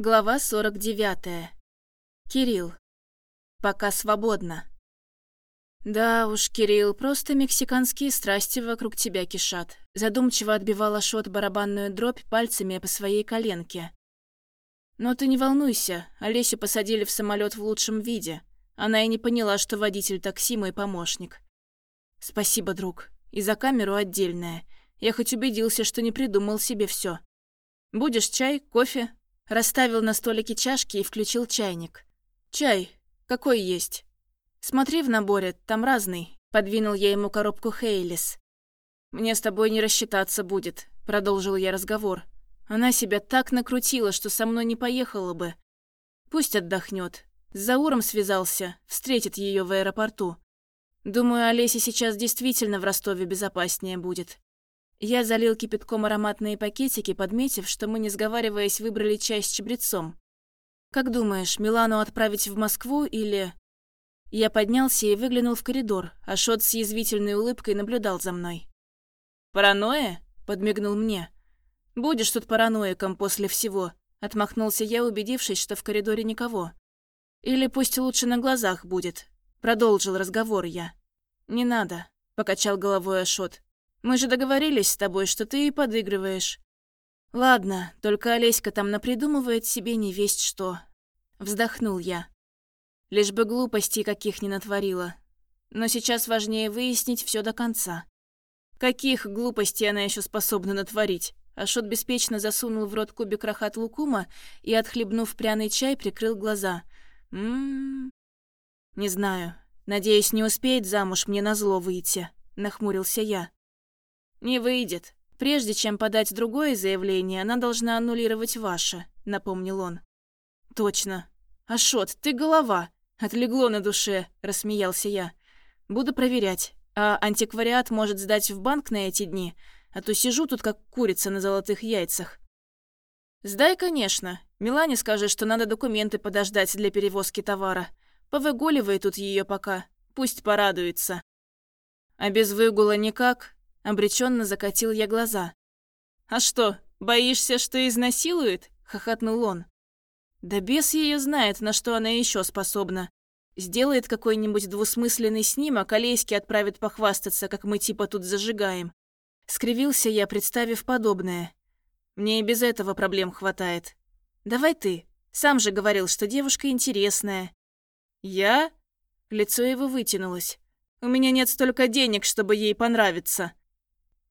Глава 49. Кирилл. Пока свободно. Да уж, Кирилл, просто мексиканские страсти вокруг тебя кишат. Задумчиво отбивала шот барабанную дробь пальцами по своей коленке. Но ты не волнуйся, Олесю посадили в самолет в лучшем виде. Она и не поняла, что водитель такси мой помощник. Спасибо, друг. И за камеру отдельная. Я хоть убедился, что не придумал себе все. Будешь чай, кофе, Расставил на столике чашки и включил чайник. «Чай. Какой есть?» «Смотри в наборе, там разный», — подвинул я ему коробку Хейлис. «Мне с тобой не рассчитаться будет», — продолжил я разговор. «Она себя так накрутила, что со мной не поехала бы. Пусть отдохнет. С Зауром связался, встретит ее в аэропорту. Думаю, Олесе сейчас действительно в Ростове безопаснее будет. Я залил кипятком ароматные пакетики, подметив, что мы, не сговариваясь, выбрали чай с чабрецом. «Как думаешь, Милану отправить в Москву или...» Я поднялся и выглянул в коридор, а Шот с язвительной улыбкой наблюдал за мной. «Паранойя?» — подмигнул мне. «Будешь тут параноиком после всего», — отмахнулся я, убедившись, что в коридоре никого. «Или пусть лучше на глазах будет», — продолжил разговор я. «Не надо», — покачал головой Ашот. Мы же договорились с тобой, что ты и подыгрываешь. Ладно, только Олеська там напридумывает себе не весть что. Вздохнул я. Лишь бы глупостей каких не натворила. Но сейчас важнее выяснить все до конца. Каких глупостей она еще способна натворить? Ашот беспечно засунул в рот кубик рахат лукума и, отхлебнув пряный чай, прикрыл глаза. Ммм... Не знаю. Надеюсь, не успеет замуж мне назло выйти. Нахмурился я. «Не выйдет. Прежде чем подать другое заявление, она должна аннулировать ваше», — напомнил он. «Точно. Ашот, ты голова. Отлегло на душе», — рассмеялся я. «Буду проверять. А антиквариат может сдать в банк на эти дни, а то сижу тут как курица на золотых яйцах». «Сдай, конечно. Милане скажи, что надо документы подождать для перевозки товара. Повыгуливай тут ее пока. Пусть порадуется». «А без выгула никак?» Обреченно закатил я глаза. «А что, боишься, что изнасилует?» — хохотнул он. «Да бес ее знает, на что она еще способна. Сделает какой-нибудь двусмысленный снимок, а отправит похвастаться, как мы типа тут зажигаем». Скривился я, представив подобное. Мне и без этого проблем хватает. Давай ты. Сам же говорил, что девушка интересная. Я? Лицо его вытянулось. У меня нет столько денег, чтобы ей понравиться.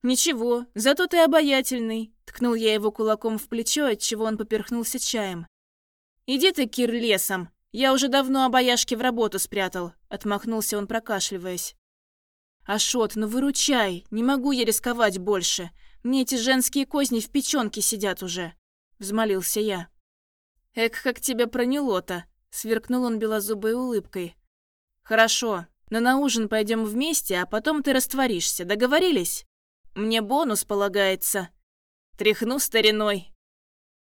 «Ничего, зато ты обаятельный», — ткнул я его кулаком в плечо, отчего он поперхнулся чаем. «Иди ты, Кир, лесом. Я уже давно обаяшки в работу спрятал», — отмахнулся он, прокашливаясь. «Ашот, ну выручай, не могу я рисковать больше. Мне эти женские козни в печёнке сидят уже», — взмолился я. «Эк, как тебя проняло-то», — сверкнул он белозубой улыбкой. «Хорошо, но на ужин пойдем вместе, а потом ты растворишься. Договорились?» Мне бонус полагается. Тряхну стариной.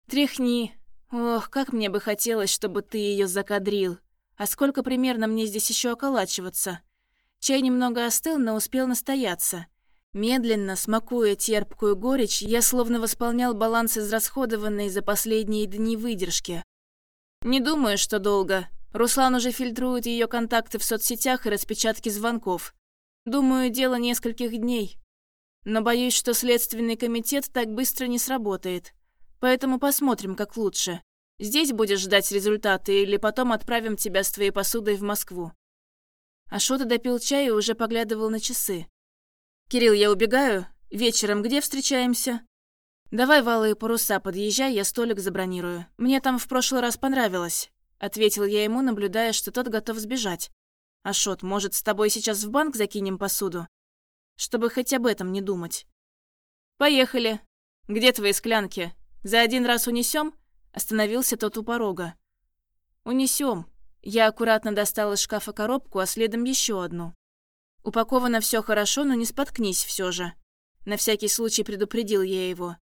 Тряхни. Ох, как мне бы хотелось, чтобы ты ее закадрил. А сколько примерно мне здесь еще околачиваться? Чай немного остыл, но успел настояться. Медленно, смакуя терпкую горечь, я словно восполнял баланс израсходованной за последние дни выдержки. Не думаю, что долго. Руслан уже фильтрует ее контакты в соцсетях и распечатки звонков. Думаю, дело нескольких дней. Но боюсь, что Следственный комитет так быстро не сработает. Поэтому посмотрим, как лучше. Здесь будешь ждать результаты или потом отправим тебя с твоей посудой в Москву». Ашота допил чай и уже поглядывал на часы. «Кирилл, я убегаю. Вечером где встречаемся?» «Давай валые паруса, подъезжай, я столик забронирую. Мне там в прошлый раз понравилось», — ответил я ему, наблюдая, что тот готов сбежать. «Ашот, может, с тобой сейчас в банк закинем посуду? Чтобы хоть об этом не думать. «Поехали. Где твои склянки? За один раз унесем? Остановился тот у порога. Унесем. Я аккуратно достал из шкафа коробку, а следом еще одну. Упаковано все хорошо, но не споткнись все же. На всякий случай предупредил я его.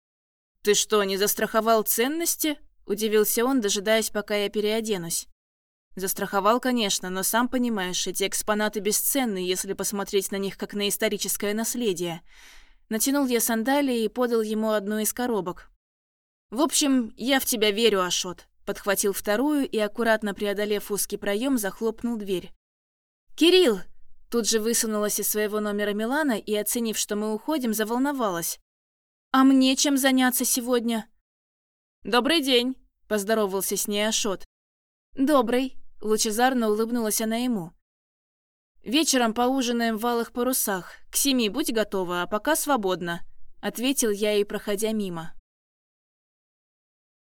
«Ты что, не застраховал ценности?» – удивился он, дожидаясь, пока я переоденусь. Застраховал, конечно, но сам понимаешь, эти экспонаты бесценны, если посмотреть на них как на историческое наследие. Натянул я сандалии и подал ему одну из коробок. «В общем, я в тебя верю, Ашот. подхватил вторую и, аккуратно преодолев узкий проем, захлопнул дверь. «Кирилл!» Тут же высунулась из своего номера Милана и, оценив, что мы уходим, заволновалась. «А мне чем заняться сегодня?» «Добрый день!» – поздоровался с ней Ашот. «Добрый!» – лучезарно улыбнулась она ему. «Вечером поужинаем в валых парусах. К семи будь готова, а пока свободно», – ответил я ей, проходя мимо.